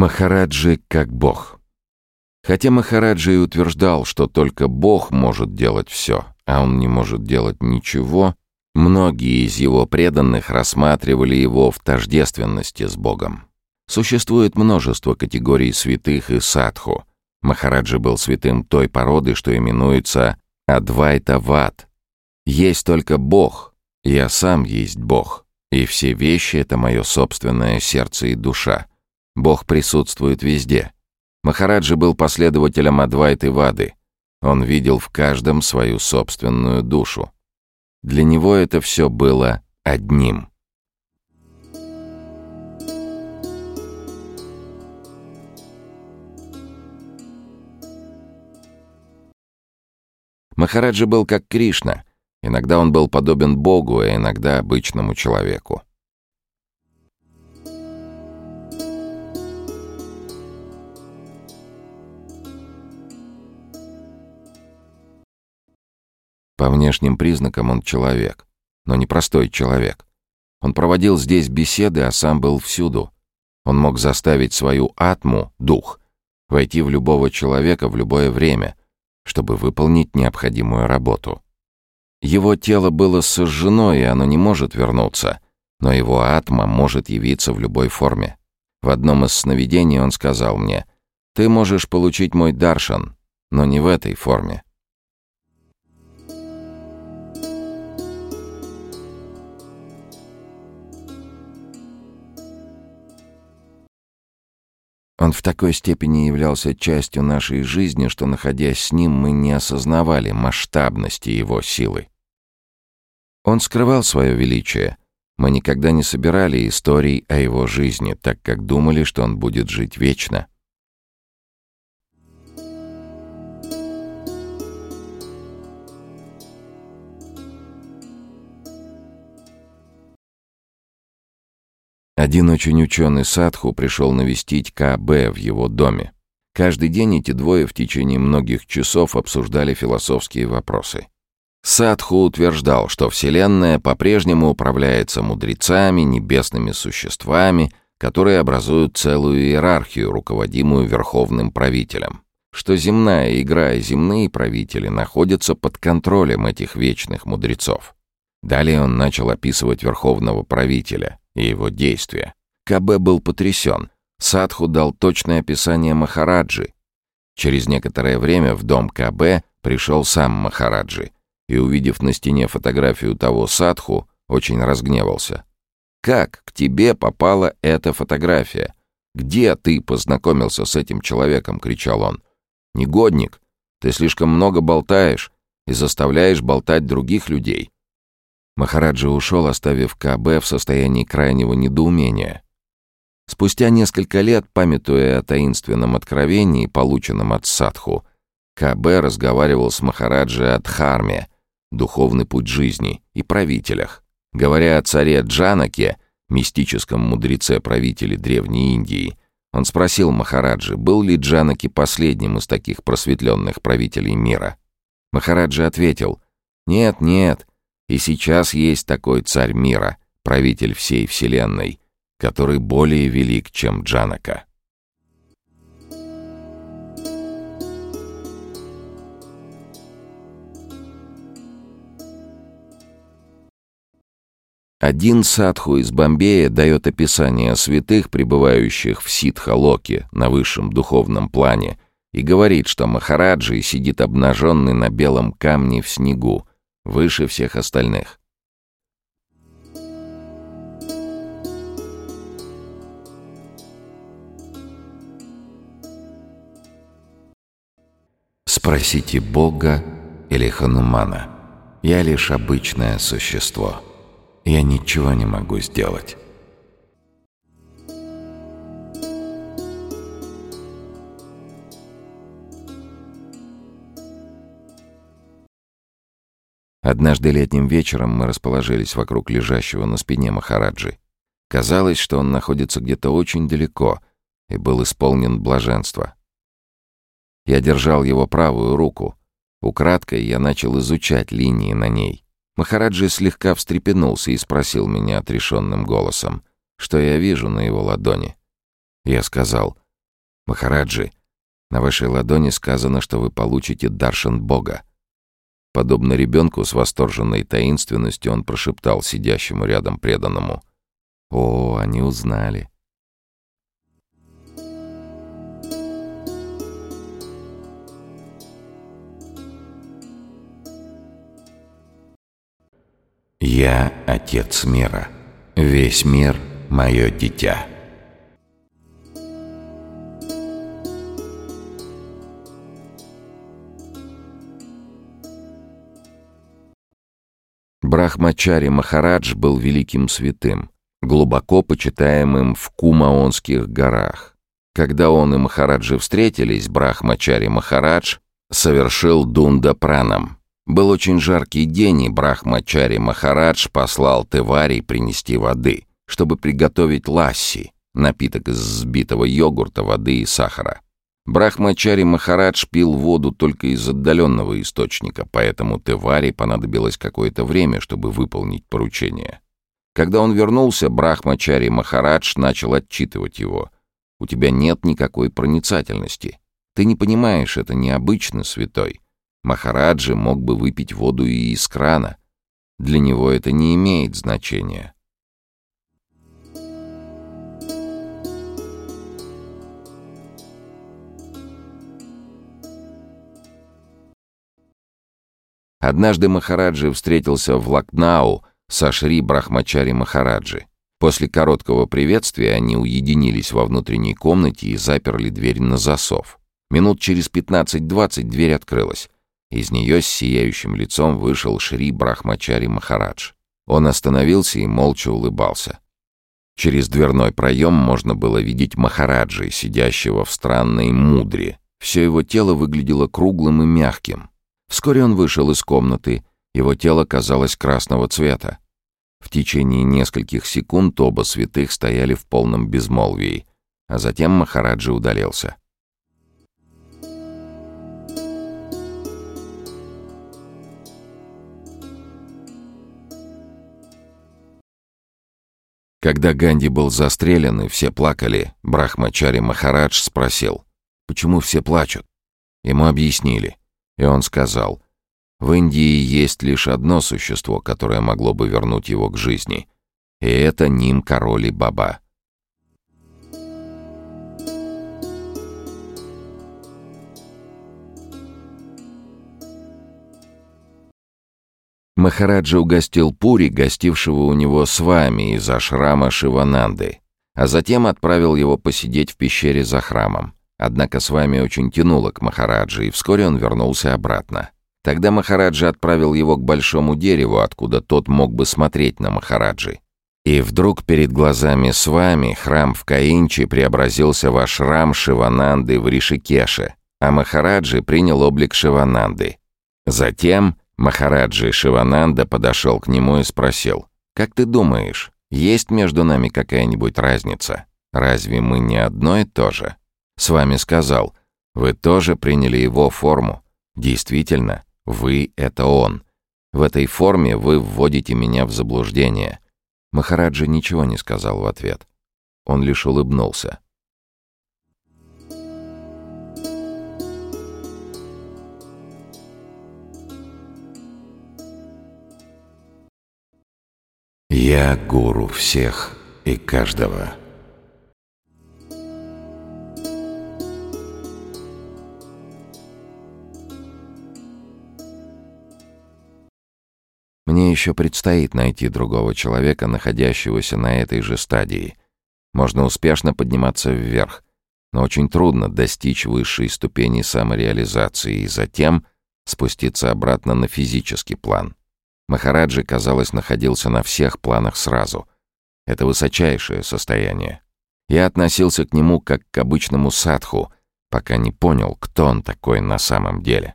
Махараджи как бог. Хотя Махараджи и утверждал, что только бог может делать все, а он не может делать ничего, многие из его преданных рассматривали его в тождественности с богом. Существует множество категорий святых и садху. Махараджи был святым той породы, что именуется Адвайта-ват. Есть только Бог, я сам есть Бог, и все вещи — это мое собственное сердце и душа. Бог присутствует везде. Махараджи был последователем Адвайты Вады. Он видел в каждом свою собственную душу. Для него это все было одним. Махараджи был как Кришна. Иногда он был подобен Богу, а иногда обычному человеку. По внешним признакам он человек, но не простой человек. Он проводил здесь беседы, а сам был всюду. Он мог заставить свою атму, дух, войти в любого человека в любое время, чтобы выполнить необходимую работу. Его тело было сожжено, и оно не может вернуться, но его атма может явиться в любой форме. В одном из сновидений он сказал мне, «Ты можешь получить мой даршан, но не в этой форме». Он в такой степени являлся частью нашей жизни, что, находясь с ним, мы не осознавали масштабности его силы. Он скрывал свое величие. Мы никогда не собирали историй о его жизни, так как думали, что он будет жить вечно. Один очень ученый Садху пришел навестить КБ в его доме. Каждый день эти двое в течение многих часов обсуждали философские вопросы. Садху утверждал, что Вселенная по-прежнему управляется мудрецами, небесными существами, которые образуют целую иерархию, руководимую верховным правителем. Что земная игра и земные правители находятся под контролем этих вечных мудрецов. Далее он начал описывать верховного правителя, и его действия. КБ был потрясен. Садху дал точное описание Махараджи. Через некоторое время в дом КБ пришел сам Махараджи и, увидев на стене фотографию того Садху, очень разгневался. «Как к тебе попала эта фотография? Где ты познакомился с этим человеком?» — кричал он. «Негодник, ты слишком много болтаешь и заставляешь болтать других людей. Махараджа ушел, оставив КБ в состоянии крайнего недоумения. Спустя несколько лет, памятуя о таинственном откровении, полученном от Садху, КБ разговаривал с Махараджи о Дхарме, духовный путь жизни, и правителях. Говоря о царе Джанаке, мистическом мудреце-правителе Древней Индии, он спросил Махараджи, был ли Джанаки последним из таких просветленных правителей мира. Махараджи ответил, «Нет, нет, и сейчас есть такой царь мира, правитель всей вселенной, который более велик, чем Джанака. Один садху из Бомбея дает описание святых, пребывающих в Ситха-Локе на высшем духовном плане, и говорит, что Махараджи сидит обнаженный на белом камне в снегу, выше всех остальных. Спросите Бога или Ханумана. Я лишь обычное существо. Я ничего не могу сделать. Однажды летним вечером мы расположились вокруг лежащего на спине Махараджи. Казалось, что он находится где-то очень далеко и был исполнен блаженства. Я держал его правую руку. Украдкой я начал изучать линии на ней. Махараджи слегка встрепенулся и спросил меня отрешенным голосом, что я вижу на его ладони. Я сказал, «Махараджи, на вашей ладони сказано, что вы получите даршан Бога». Подобно ребенку с восторженной таинственностью он прошептал сидящему рядом преданному. «О, они узнали». Я — Отец мира. Весь мир — мое дитя. Брахмачари Махарадж был великим святым, глубоко почитаемым в Кумаонских горах. Когда он и Махараджи встретились, Брахмачари Махарадж совершил Дунда Пранам. Был очень жаркий день, и Брахмачари Махарадж послал Тевари принести воды, чтобы приготовить ласси, напиток из взбитого йогурта, воды и сахара. Брахмачари Махарадж пил воду только из отдаленного источника, поэтому Тевари понадобилось какое-то время, чтобы выполнить поручение. Когда он вернулся, Брахмачари Махарадж начал отчитывать его. «У тебя нет никакой проницательности. Ты не понимаешь, это необычно, святой. Махараджи мог бы выпить воду и из крана. Для него это не имеет значения». Однажды Махараджи встретился в Лакнау со Шри Брахмачари Махараджи. После короткого приветствия они уединились во внутренней комнате и заперли дверь на засов. Минут через 15-20 дверь открылась. Из нее с сияющим лицом вышел Шри Брахмачари Махарадж. Он остановился и молча улыбался. Через дверной проем можно было видеть Махараджи, сидящего в странной мудре. Все его тело выглядело круглым и мягким. Вскоре он вышел из комнаты, его тело казалось красного цвета. В течение нескольких секунд оба святых стояли в полном безмолвии, а затем Махараджи удалился. Когда Ганди был застрелен и все плакали, Брахмачари Махарадж спросил, почему все плачут. Ему объяснили. И он сказал, «В Индии есть лишь одно существо, которое могло бы вернуть его к жизни, и это Ним Короли Баба». Махараджа угостил Пури, гостившего у него с вами из ашрама Шивананды, а затем отправил его посидеть в пещере за храмом. Однако с вами очень тянуло к Махараджи, и вскоре он вернулся обратно. Тогда Махараджа отправил его к большому дереву, откуда тот мог бы смотреть на Махараджи. И вдруг перед глазами с вами храм в Каинче преобразился в ашрам Шивананды в Ришикеше, а Махараджи принял облик Шивананды. Затем Махараджи Шивананда подошел к нему и спросил, «Как ты думаешь, есть между нами какая-нибудь разница? Разве мы не одно и то же?» С вами сказал. Вы тоже приняли его форму. Действительно, вы — это он. В этой форме вы вводите меня в заблуждение». Махараджа ничего не сказал в ответ. Он лишь улыбнулся. «Я гуру всех и каждого». Мне еще предстоит найти другого человека, находящегося на этой же стадии. Можно успешно подниматься вверх, но очень трудно достичь высшей ступени самореализации и затем спуститься обратно на физический план. Махараджи, казалось, находился на всех планах сразу. Это высочайшее состояние. Я относился к нему как к обычному садху, пока не понял, кто он такой на самом деле.